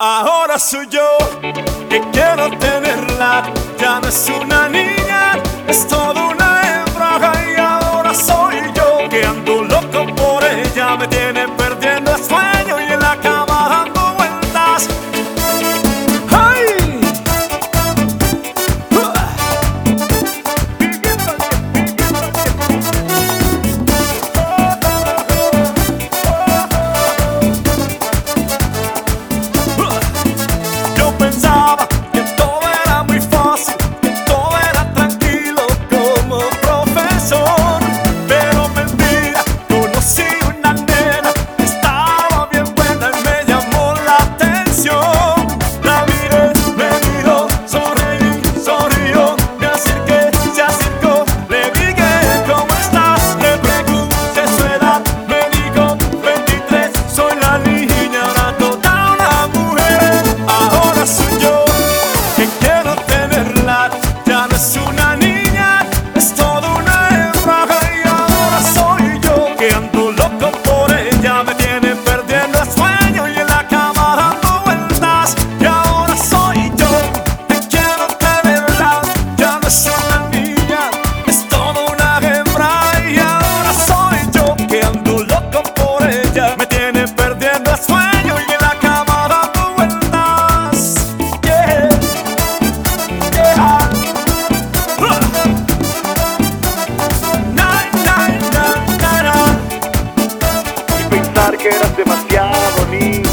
Ahora soy yo que quiero tenerla, ya no es una niña, es todo que eras demasiado bonita.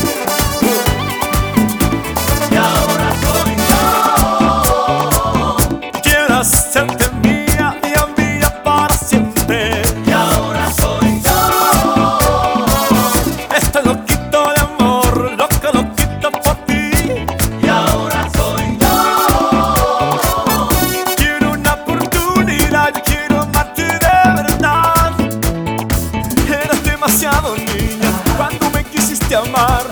te amar.